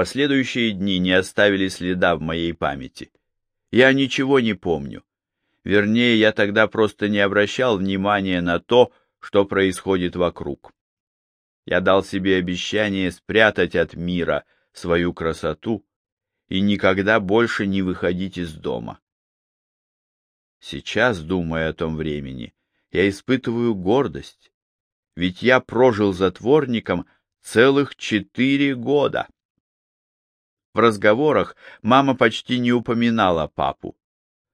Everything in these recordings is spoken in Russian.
Последующие дни не оставили следа в моей памяти. Я ничего не помню. Вернее, я тогда просто не обращал внимания на то, что происходит вокруг. Я дал себе обещание спрятать от мира свою красоту и никогда больше не выходить из дома. Сейчас, думая о том времени, я испытываю гордость, ведь я прожил затворником целых четыре года. В разговорах мама почти не упоминала папу.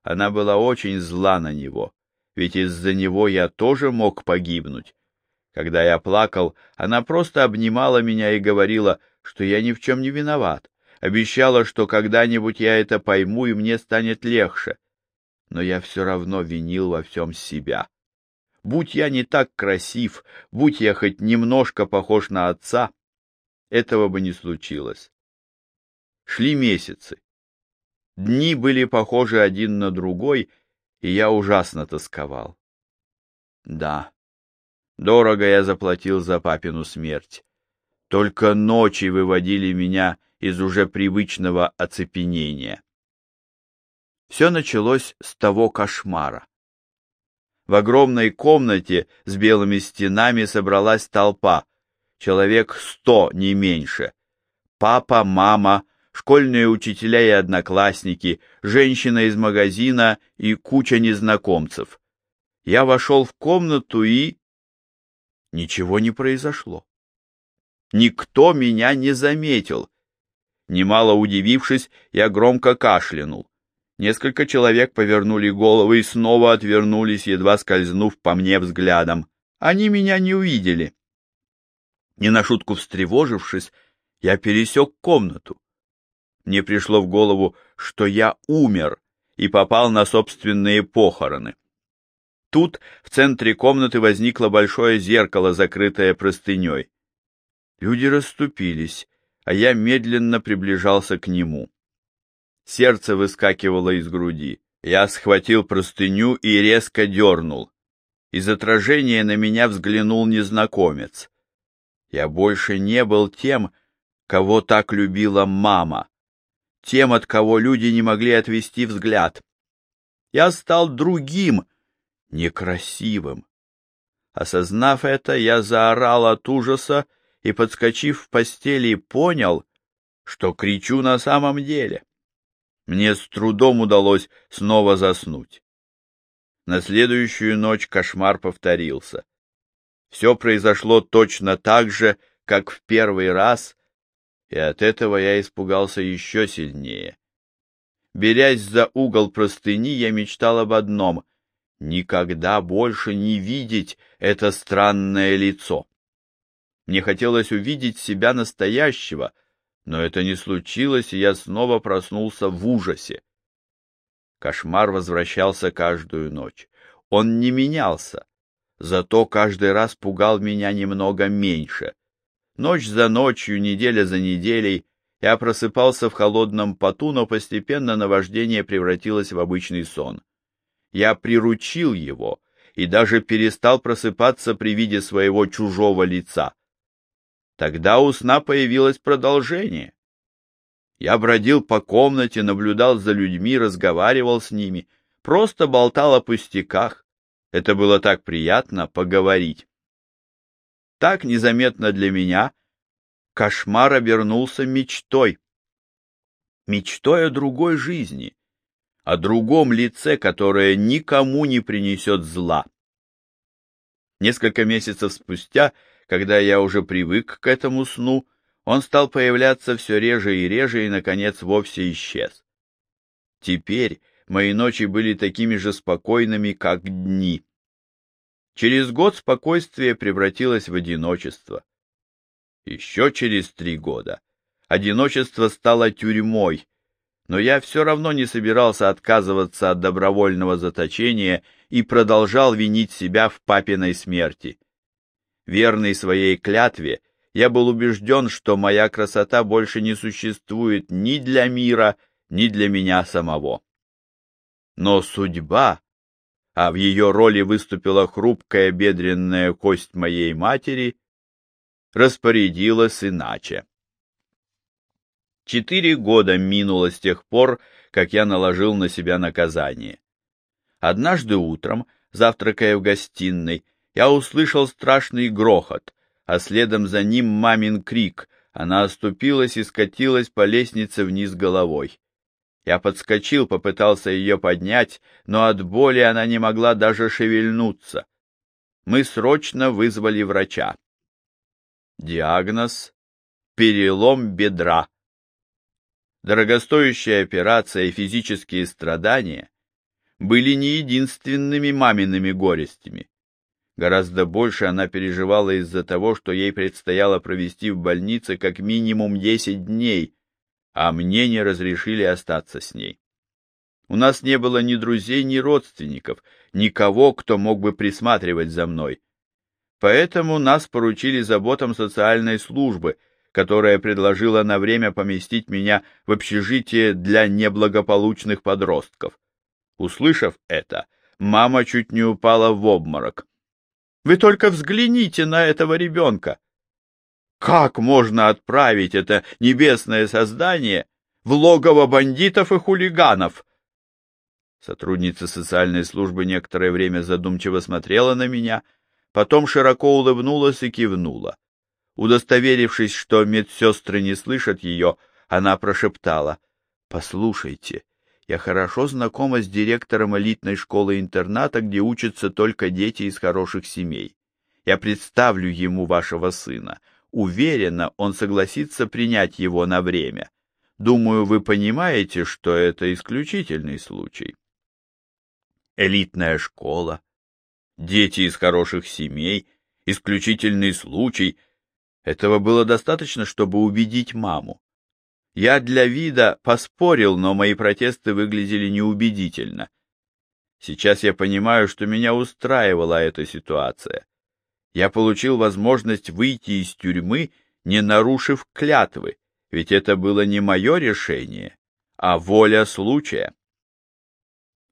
Она была очень зла на него, ведь из-за него я тоже мог погибнуть. Когда я плакал, она просто обнимала меня и говорила, что я ни в чем не виноват, обещала, что когда-нибудь я это пойму и мне станет легче. Но я все равно винил во всем себя. Будь я не так красив, будь я хоть немножко похож на отца, этого бы не случилось. Шли месяцы. Дни были похожи один на другой, и я ужасно тосковал. Да, дорого я заплатил за папину смерть. Только ночи выводили меня из уже привычного оцепенения. Все началось с того кошмара. В огромной комнате с белыми стенами собралась толпа, человек сто, не меньше. Папа, мама, школьные учителя и одноклассники, женщина из магазина и куча незнакомцев. Я вошел в комнату и... Ничего не произошло. Никто меня не заметил. Немало удивившись, я громко кашлянул. Несколько человек повернули головы и снова отвернулись, едва скользнув по мне взглядом. Они меня не увидели. Не на шутку встревожившись, я пересек комнату. Мне пришло в голову, что я умер и попал на собственные похороны. Тут в центре комнаты возникло большое зеркало, закрытое простыней. Люди расступились, а я медленно приближался к нему. Сердце выскакивало из груди. Я схватил простыню и резко дернул. Из отражения на меня взглянул незнакомец. Я больше не был тем, кого так любила мама тем, от кого люди не могли отвести взгляд. Я стал другим, некрасивым. Осознав это, я заорал от ужаса и, подскочив в постели, понял, что кричу на самом деле. Мне с трудом удалось снова заснуть. На следующую ночь кошмар повторился. Все произошло точно так же, как в первый раз, и от этого я испугался еще сильнее. Берясь за угол простыни, я мечтал об одном — никогда больше не видеть это странное лицо. Мне хотелось увидеть себя настоящего, но это не случилось, и я снова проснулся в ужасе. Кошмар возвращался каждую ночь. Он не менялся, зато каждый раз пугал меня немного меньше — Ночь за ночью, неделя за неделей я просыпался в холодном поту, но постепенно наваждение превратилось в обычный сон. Я приручил его и даже перестал просыпаться при виде своего чужого лица. Тогда у сна появилось продолжение. Я бродил по комнате, наблюдал за людьми, разговаривал с ними, просто болтал о пустяках. Это было так приятно поговорить. Так незаметно для меня кошмар обернулся мечтой. Мечтой о другой жизни, о другом лице, которое никому не принесет зла. Несколько месяцев спустя, когда я уже привык к этому сну, он стал появляться все реже и реже и, наконец, вовсе исчез. Теперь мои ночи были такими же спокойными, как дни. Через год спокойствие превратилось в одиночество. Еще через три года одиночество стало тюрьмой, но я все равно не собирался отказываться от добровольного заточения и продолжал винить себя в папиной смерти. Верный своей клятве, я был убежден, что моя красота больше не существует ни для мира, ни для меня самого. Но судьба а в ее роли выступила хрупкая бедренная кость моей матери, распорядилась иначе. Четыре года минуло с тех пор, как я наложил на себя наказание. Однажды утром, завтракая в гостиной, я услышал страшный грохот, а следом за ним мамин крик. Она оступилась и скатилась по лестнице вниз головой. Я подскочил, попытался ее поднять, но от боли она не могла даже шевельнуться. Мы срочно вызвали врача. Диагноз — перелом бедра. Дорогостоящая операция и физические страдания были не единственными мамиными горестями. Гораздо больше она переживала из-за того, что ей предстояло провести в больнице как минимум 10 дней, а мне не разрешили остаться с ней. У нас не было ни друзей, ни родственников, никого, кто мог бы присматривать за мной. Поэтому нас поручили заботам социальной службы, которая предложила на время поместить меня в общежитие для неблагополучных подростков. Услышав это, мама чуть не упала в обморок. «Вы только взгляните на этого ребенка! Как можно отправить это небесное создание в логово бандитов и хулиганов? Сотрудница социальной службы некоторое время задумчиво смотрела на меня, потом широко улыбнулась и кивнула. Удостоверившись, что медсестры не слышат ее, она прошептала, «Послушайте, я хорошо знакома с директором элитной школы-интерната, где учатся только дети из хороших семей. Я представлю ему вашего сына. Уверена, он согласится принять его на время. Думаю, вы понимаете, что это исключительный случай. Элитная школа, дети из хороших семей, исключительный случай. Этого было достаточно, чтобы убедить маму. Я для вида поспорил, но мои протесты выглядели неубедительно. Сейчас я понимаю, что меня устраивала эта ситуация я получил возможность выйти из тюрьмы, не нарушив клятвы, ведь это было не мое решение, а воля случая.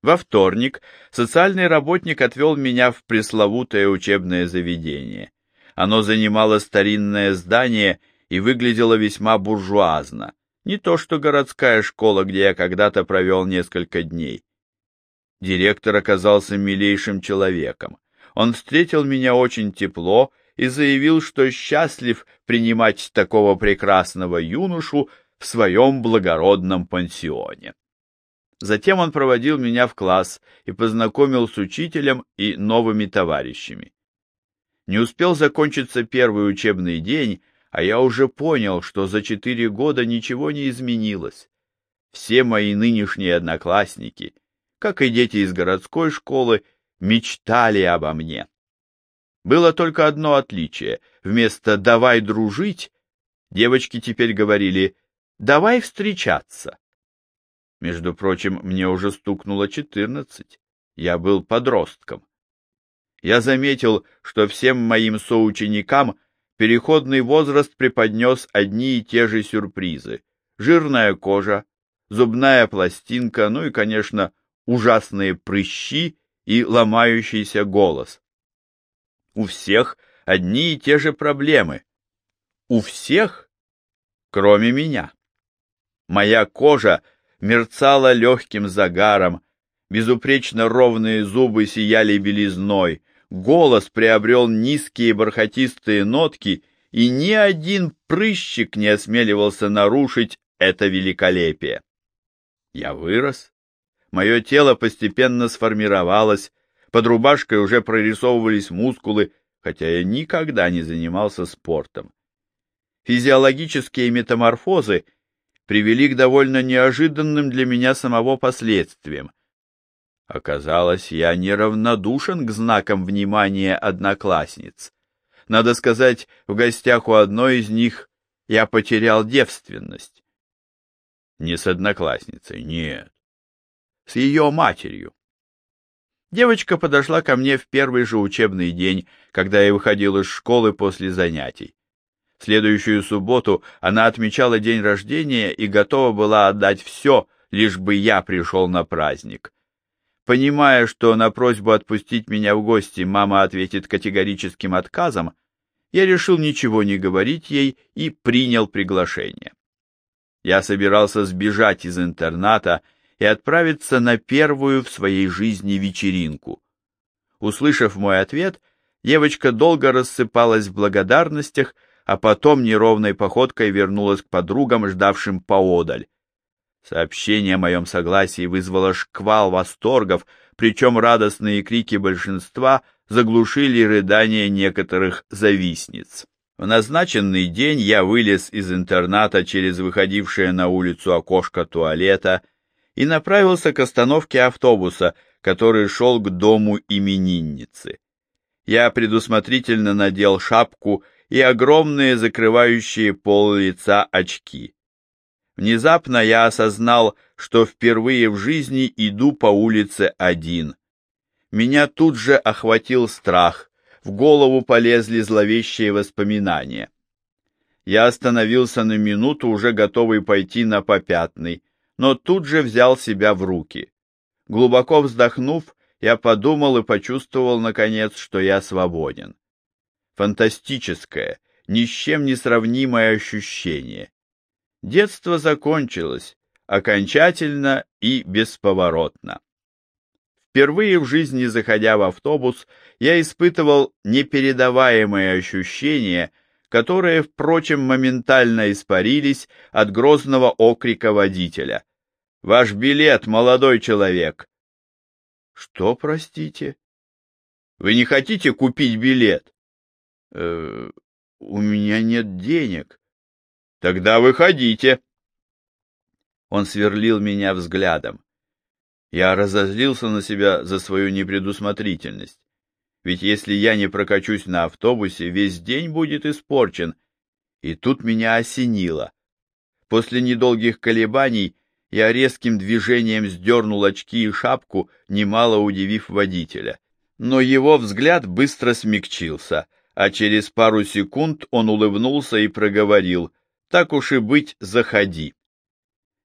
Во вторник социальный работник отвел меня в пресловутое учебное заведение. Оно занимало старинное здание и выглядело весьма буржуазно, не то что городская школа, где я когда-то провел несколько дней. Директор оказался милейшим человеком. Он встретил меня очень тепло и заявил, что счастлив принимать такого прекрасного юношу в своем благородном пансионе. Затем он проводил меня в класс и познакомил с учителем и новыми товарищами. Не успел закончиться первый учебный день, а я уже понял, что за четыре года ничего не изменилось. Все мои нынешние одноклассники, как и дети из городской школы, мечтали обо мне. Было только одно отличие. Вместо «давай дружить» девочки теперь говорили «давай встречаться». Между прочим, мне уже стукнуло четырнадцать. Я был подростком. Я заметил, что всем моим соученикам переходный возраст преподнес одни и те же сюрпризы. Жирная кожа, зубная пластинка, ну и, конечно, ужасные прыщи и ломающийся голос. У всех одни и те же проблемы. У всех, кроме меня. Моя кожа мерцала легким загаром, безупречно ровные зубы сияли белизной, голос приобрел низкие бархатистые нотки, и ни один прыщик не осмеливался нарушить это великолепие. Я вырос, Мое тело постепенно сформировалось, под рубашкой уже прорисовывались мускулы, хотя я никогда не занимался спортом. Физиологические метаморфозы привели к довольно неожиданным для меня самого последствиям. Оказалось, я неравнодушен к знакам внимания одноклассниц. Надо сказать, в гостях у одной из них я потерял девственность. Не с одноклассницей, нет с ее матерью. Девочка подошла ко мне в первый же учебный день, когда я выходил из школы после занятий. В следующую субботу она отмечала день рождения и готова была отдать все, лишь бы я пришел на праздник. Понимая, что на просьбу отпустить меня в гости мама ответит категорическим отказом, я решил ничего не говорить ей и принял приглашение. Я собирался сбежать из интерната и отправиться на первую в своей жизни вечеринку. Услышав мой ответ, девочка долго рассыпалась в благодарностях, а потом неровной походкой вернулась к подругам, ждавшим поодаль. Сообщение о моем согласии вызвало шквал восторгов, причем радостные крики большинства заглушили рыдания некоторых завистниц. В назначенный день я вылез из интерната через выходившее на улицу окошко туалета и направился к остановке автобуса, который шел к дому именинницы. Я предусмотрительно надел шапку и огромные закрывающие пол лица очки. Внезапно я осознал, что впервые в жизни иду по улице один. Меня тут же охватил страх, в голову полезли зловещие воспоминания. Я остановился на минуту, уже готовый пойти на попятный, но тут же взял себя в руки. Глубоко вздохнув, я подумал и почувствовал, наконец, что я свободен. Фантастическое, ни с чем не сравнимое ощущение. Детство закончилось, окончательно и бесповоротно. Впервые в жизни, заходя в автобус, я испытывал непередаваемые ощущения, которые, впрочем, моментально испарились от грозного окрика водителя. «Ваш билет, молодой человек!» «Что, простите?» «Вы не хотите купить билет?» э, «У меня нет денег». «Тогда выходите!» Он сверлил меня взглядом. Я разозлился на себя за свою непредусмотрительность. Ведь если я не прокачусь на автобусе, весь день будет испорчен. И тут меня осенило. После недолгих колебаний я резким движением сдернул очки и шапку, немало удивив водителя. Но его взгляд быстро смягчился, а через пару секунд он улыбнулся и проговорил «Так уж и быть, заходи».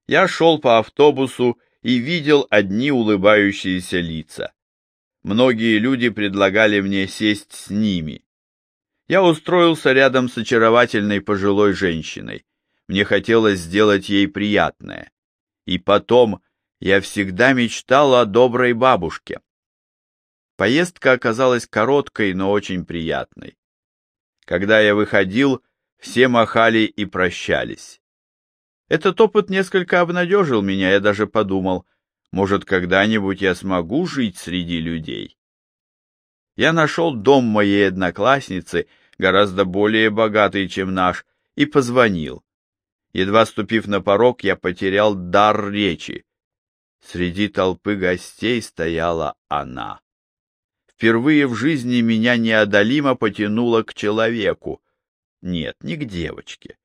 Я шел по автобусу и видел одни улыбающиеся лица. Многие люди предлагали мне сесть с ними. Я устроился рядом с очаровательной пожилой женщиной. Мне хотелось сделать ей приятное. И потом я всегда мечтал о доброй бабушке. Поездка оказалась короткой, но очень приятной. Когда я выходил, все махали и прощались. Этот опыт несколько обнадежил меня, я даже подумал, может, когда-нибудь я смогу жить среди людей. Я нашел дом моей одноклассницы, гораздо более богатый, чем наш, и позвонил. Едва ступив на порог, я потерял дар речи. Среди толпы гостей стояла она. Впервые в жизни меня неодолимо потянуло к человеку. Нет, не к девочке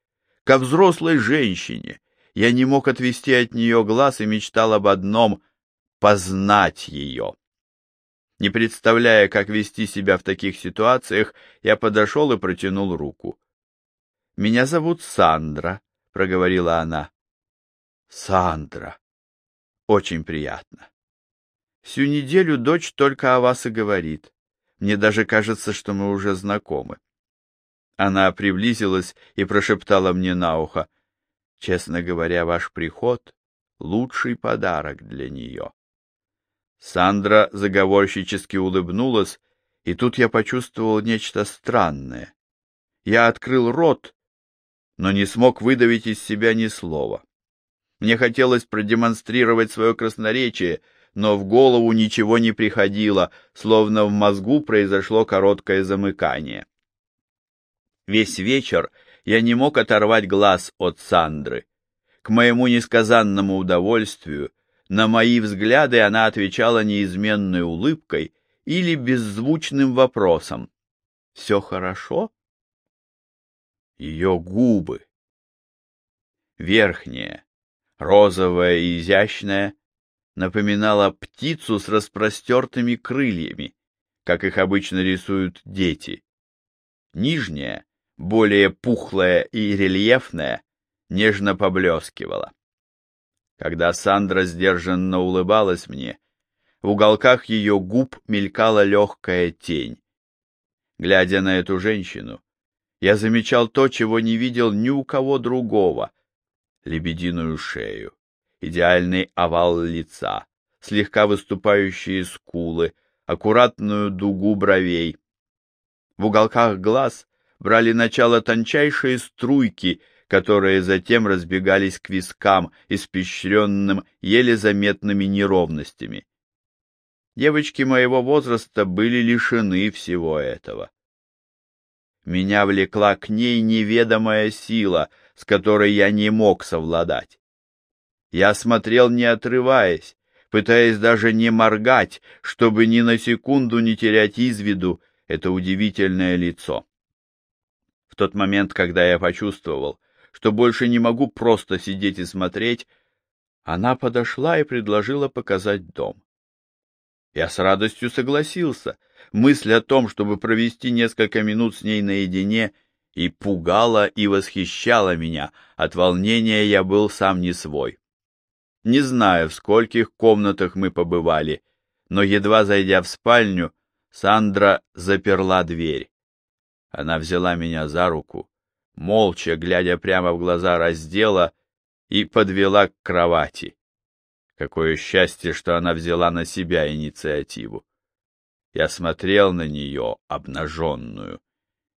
ко взрослой женщине. Я не мог отвести от нее глаз и мечтал об одном — познать ее. Не представляя, как вести себя в таких ситуациях, я подошел и протянул руку. — Меня зовут Сандра, — проговорила она. — Сандра. Очень приятно. Всю неделю дочь только о вас и говорит. Мне даже кажется, что мы уже знакомы. Она приблизилась и прошептала мне на ухо, «Честно говоря, ваш приход — лучший подарок для нее». Сандра заговорщически улыбнулась, и тут я почувствовал нечто странное. Я открыл рот, но не смог выдавить из себя ни слова. Мне хотелось продемонстрировать свое красноречие, но в голову ничего не приходило, словно в мозгу произошло короткое замыкание. Весь вечер я не мог оторвать глаз от Сандры. К моему несказанному удовольствию на мои взгляды она отвечала неизменной улыбкой или беззвучным вопросом. «Все хорошо?» Ее губы. Верхняя, розовая и изящная, напоминала птицу с распростертыми крыльями, как их обычно рисуют дети. Нижняя более пухлая и рельефная, нежно поблескивала. Когда Сандра сдержанно улыбалась мне, в уголках ее губ мелькала легкая тень. Глядя на эту женщину, я замечал то, чего не видел ни у кого другого. лебединую шею, идеальный овал лица, слегка выступающие скулы, аккуратную дугу бровей. В уголках глаз брали начало тончайшие струйки, которые затем разбегались к вискам, испещренным еле заметными неровностями. Девочки моего возраста были лишены всего этого. Меня влекла к ней неведомая сила, с которой я не мог совладать. Я смотрел, не отрываясь, пытаясь даже не моргать, чтобы ни на секунду не терять из виду это удивительное лицо. Тот момент, когда я почувствовал, что больше не могу просто сидеть и смотреть, она подошла и предложила показать дом. Я с радостью согласился. Мысль о том, чтобы провести несколько минут с ней наедине, и пугала, и восхищала меня. От волнения я был сам не свой. Не знаю, в скольких комнатах мы побывали, но, едва зайдя в спальню, Сандра заперла дверь. Она взяла меня за руку, молча, глядя прямо в глаза, раздела и подвела к кровати. Какое счастье, что она взяла на себя инициативу. Я смотрел на нее, обнаженную,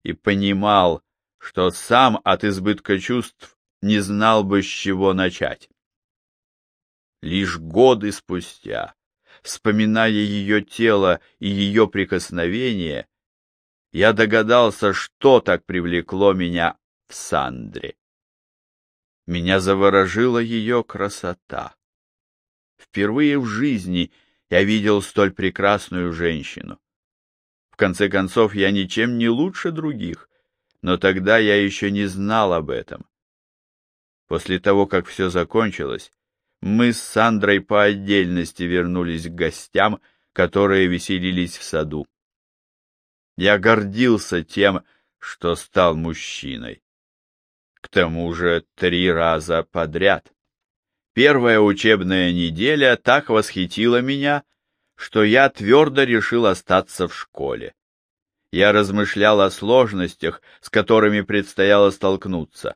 и понимал, что сам от избытка чувств не знал бы, с чего начать. Лишь годы спустя, вспоминая ее тело и ее прикосновение, я догадался, что так привлекло меня в Сандре. Меня заворожила ее красота. Впервые в жизни я видел столь прекрасную женщину. В конце концов, я ничем не лучше других, но тогда я еще не знал об этом. После того, как все закончилось, мы с Сандрой по отдельности вернулись к гостям, которые веселились в саду. Я гордился тем, что стал мужчиной. К тому же три раза подряд. Первая учебная неделя так восхитила меня, что я твердо решил остаться в школе. Я размышлял о сложностях, с которыми предстояло столкнуться.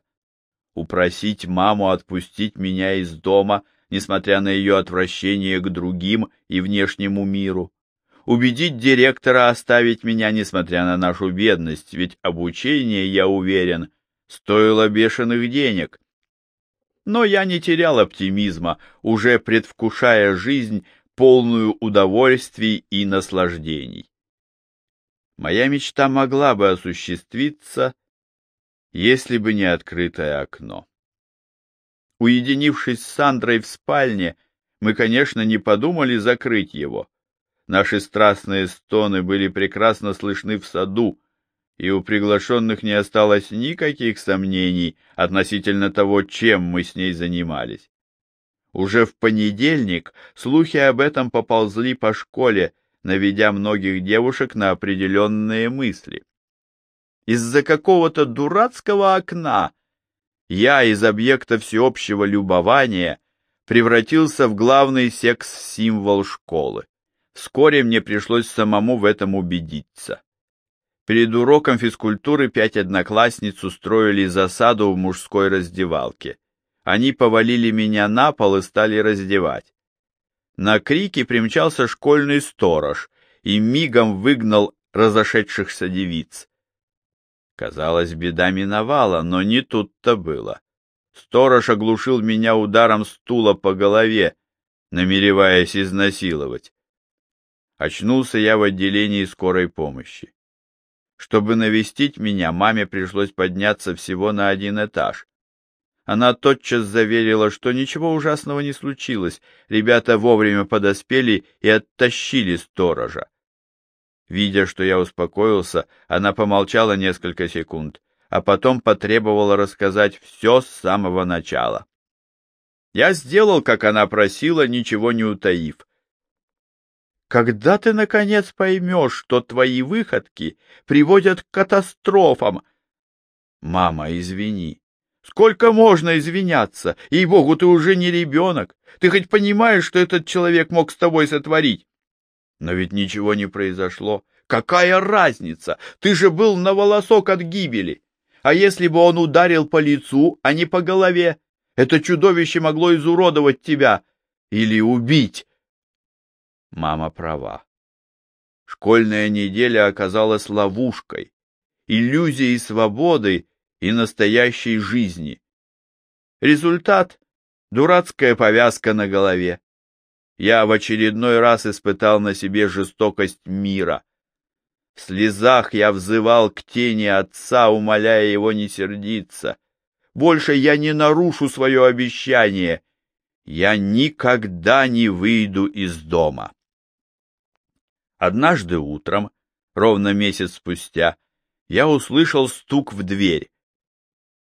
Упросить маму отпустить меня из дома, несмотря на ее отвращение к другим и внешнему миру. Убедить директора оставить меня, несмотря на нашу бедность, ведь обучение, я уверен, стоило бешеных денег, но я не терял оптимизма, уже предвкушая жизнь, полную удовольствий и наслаждений. Моя мечта могла бы осуществиться, если бы не открытое окно. Уединившись с Сандрой в спальне, мы, конечно, не подумали закрыть его. Наши страстные стоны были прекрасно слышны в саду, и у приглашенных не осталось никаких сомнений относительно того, чем мы с ней занимались. Уже в понедельник слухи об этом поползли по школе, наведя многих девушек на определенные мысли. Из-за какого-то дурацкого окна я из объекта всеобщего любования превратился в главный секс-символ школы. Вскоре мне пришлось самому в этом убедиться. Перед уроком физкультуры пять одноклассниц устроили засаду в мужской раздевалке. Они повалили меня на пол и стали раздевать. На крики примчался школьный сторож и мигом выгнал разошедшихся девиц. Казалось, беда миновала, но не тут-то было. Сторож оглушил меня ударом стула по голове, намереваясь изнасиловать. Очнулся я в отделении скорой помощи. Чтобы навестить меня, маме пришлось подняться всего на один этаж. Она тотчас заверила, что ничего ужасного не случилось, ребята вовремя подоспели и оттащили сторожа. Видя, что я успокоился, она помолчала несколько секунд, а потом потребовала рассказать все с самого начала. Я сделал, как она просила, ничего не утаив. Когда ты, наконец, поймешь, что твои выходки приводят к катастрофам? Мама, извини. Сколько можно извиняться? Ей-богу, ты уже не ребенок. Ты хоть понимаешь, что этот человек мог с тобой сотворить? Но ведь ничего не произошло. Какая разница? Ты же был на волосок от гибели. А если бы он ударил по лицу, а не по голове? Это чудовище могло изуродовать тебя или убить. Мама права. Школьная неделя оказалась ловушкой, иллюзией свободы и настоящей жизни. Результат — дурацкая повязка на голове. Я в очередной раз испытал на себе жестокость мира. В слезах я взывал к тени отца, умоляя его не сердиться. Больше я не нарушу свое обещание. Я никогда не выйду из дома. Однажды утром, ровно месяц спустя, я услышал стук в дверь.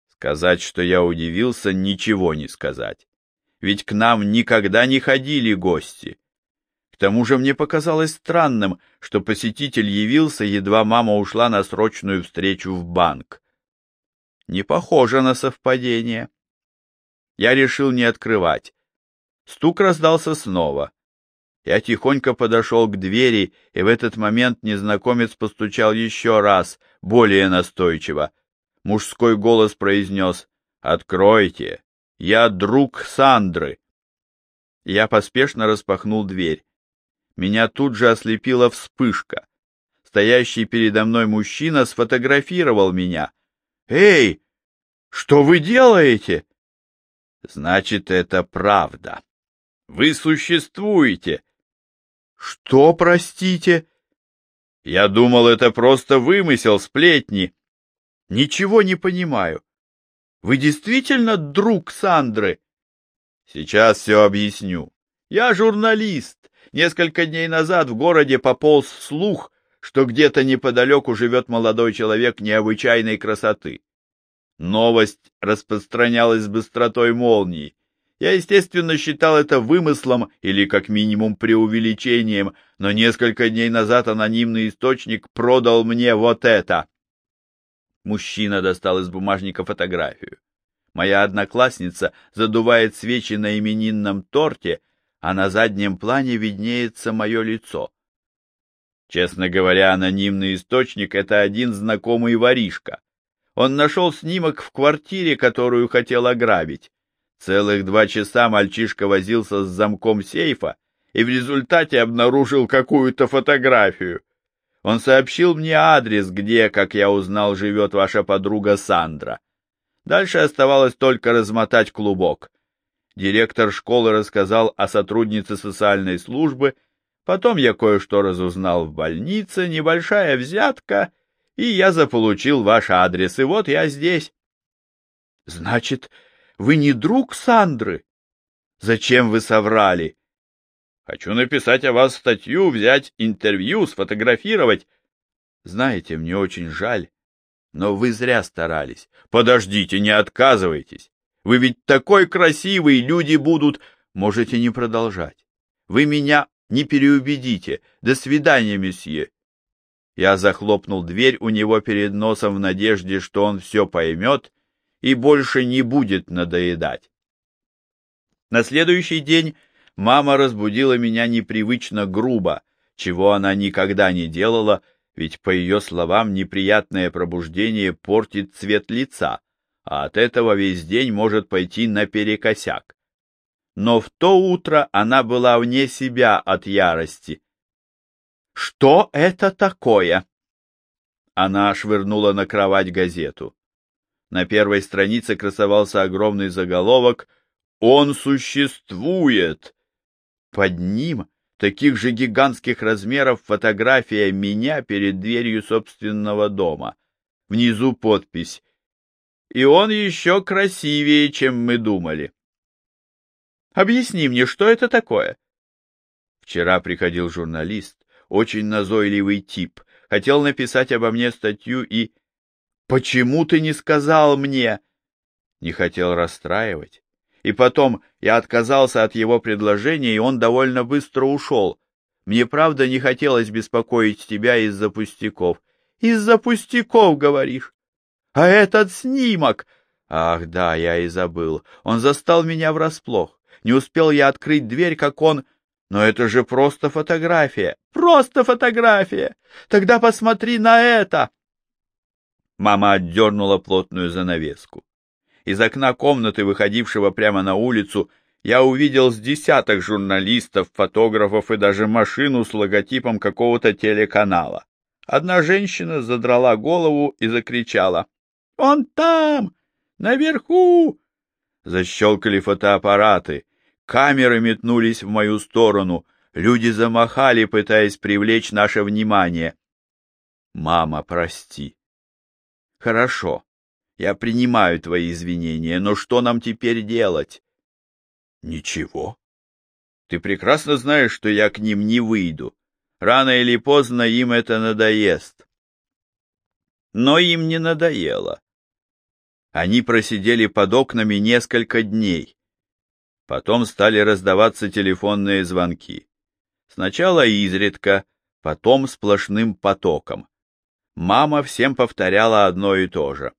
Сказать, что я удивился, ничего не сказать. Ведь к нам никогда не ходили гости. К тому же мне показалось странным, что посетитель явился, едва мама ушла на срочную встречу в банк. Не похоже на совпадение. Я решил не открывать. Стук раздался снова. Я тихонько подошел к двери, и в этот момент незнакомец постучал еще раз, более настойчиво. Мужской голос произнес «Откройте! Я друг Сандры!» Я поспешно распахнул дверь. Меня тут же ослепила вспышка. Стоящий передо мной мужчина сфотографировал меня. «Эй, что вы делаете?» «Значит, это правда. Вы существуете. Что, простите? Я думал, это просто вымысел, сплетни. Ничего не понимаю. Вы действительно друг Сандры? Сейчас все объясню. Я журналист. Несколько дней назад в городе пополз слух, что где-то неподалеку живет молодой человек необычайной красоты. Новость распространялась с быстротой молнии. Я, естественно, считал это вымыслом или, как минимум, преувеличением, но несколько дней назад анонимный источник продал мне вот это. Мужчина достал из бумажника фотографию. Моя одноклассница задувает свечи на именинном торте, а на заднем плане виднеется мое лицо. Честно говоря, анонимный источник — это один знакомый воришка. Он нашел снимок в квартире, которую хотел ограбить. Целых два часа мальчишка возился с замком сейфа и в результате обнаружил какую-то фотографию. Он сообщил мне адрес, где, как я узнал, живет ваша подруга Сандра. Дальше оставалось только размотать клубок. Директор школы рассказал о сотруднице социальной службы, потом я кое-что разузнал в больнице, небольшая взятка, и я заполучил ваш адрес, и вот я здесь. — Значит, вы не друг Сандры? Зачем вы соврали? Хочу написать о вас статью, взять интервью, сфотографировать. Знаете, мне очень жаль, но вы зря старались. Подождите, не отказывайтесь. Вы ведь такой красивый, люди будут... Можете не продолжать. Вы меня не переубедите. До свидания, месье. Я захлопнул дверь у него перед носом в надежде, что он все поймет и больше не будет надоедать. На следующий день мама разбудила меня непривычно грубо, чего она никогда не делала, ведь, по ее словам, неприятное пробуждение портит цвет лица, а от этого весь день может пойти наперекосяк. Но в то утро она была вне себя от ярости. «Что это такое?» Она швырнула на кровать газету. На первой странице красовался огромный заголовок «Он существует!». Под ним таких же гигантских размеров фотография меня перед дверью собственного дома. Внизу подпись «И он еще красивее, чем мы думали». Объясни мне, что это такое? Вчера приходил журналист, очень назойливый тип, хотел написать обо мне статью и Почему ты не сказал мне? Не хотел расстраивать. И потом я отказался от его предложения, и он довольно быстро ушел. Мне правда не хотелось беспокоить тебя из-за пустяков. Из-за пустяков, говоришь? А этот снимок... Ах, да, я и забыл. Он застал меня врасплох. Не успел я открыть дверь, как он... Но это же просто фотография. Просто фотография. Тогда посмотри на это. Мама отдернула плотную занавеску. Из окна комнаты, выходившего прямо на улицу, я увидел с десяток журналистов, фотографов и даже машину с логотипом какого-то телеканала. Одна женщина задрала голову и закричала. — Он там! Наверху! Защелкали фотоаппараты. Камеры метнулись в мою сторону. Люди замахали, пытаясь привлечь наше внимание. «Мама, прости». «Хорошо, я принимаю твои извинения, но что нам теперь делать?» «Ничего. Ты прекрасно знаешь, что я к ним не выйду. Рано или поздно им это надоест». Но им не надоело. Они просидели под окнами несколько дней. Потом стали раздаваться телефонные звонки. Сначала изредка, потом сплошным потоком. Мама всем повторяла одно и то же.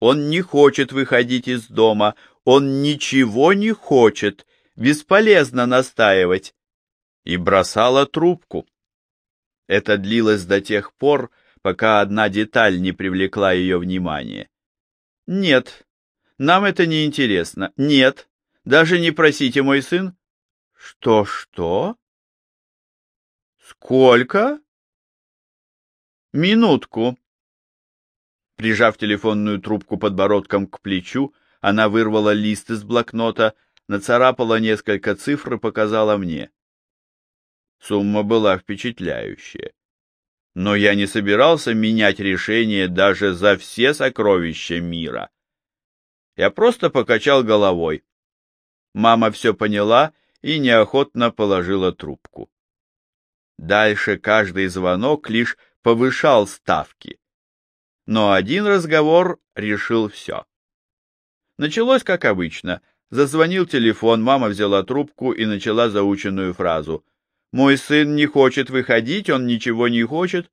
Он не хочет выходить из дома, он ничего не хочет, бесполезно настаивать. И бросала трубку. Это длилось до тех пор, пока одна деталь не привлекла ее внимание. «Нет, нам это не интересно. Нет, даже не просите, мой сын». «Что-что?» «Сколько?» «Минутку». Прижав телефонную трубку подбородком к плечу, она вырвала лист из блокнота, нацарапала несколько цифр и показала мне. Сумма была впечатляющая. Но я не собирался менять решение даже за все сокровища мира. Я просто покачал головой. Мама все поняла и неохотно положила трубку. Дальше каждый звонок лишь повышал ставки. Но один разговор решил все. Началось как обычно. Зазвонил телефон, мама взяла трубку и начала заученную фразу. Мой сын не хочет выходить, он ничего не хочет.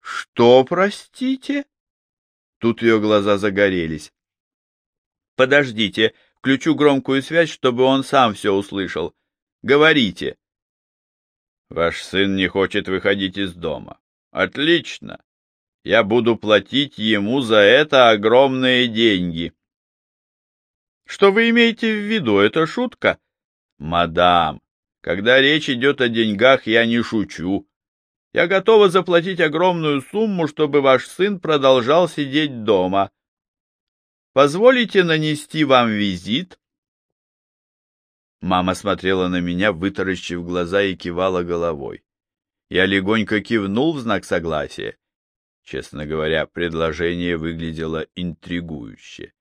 Что, простите? Тут ее глаза загорелись. Подождите, включу громкую связь, чтобы он сам все услышал. Говорите. Ваш сын не хочет выходить из дома. Отлично. Я буду платить ему за это огромные деньги. Что вы имеете в виду? Это шутка? Мадам, когда речь идет о деньгах, я не шучу. Я готова заплатить огромную сумму, чтобы ваш сын продолжал сидеть дома. Позволите нанести вам визит?» Мама смотрела на меня, вытаращив глаза и кивала головой. Я легонько кивнул в знак согласия. Честно говоря, предложение выглядело интригующе.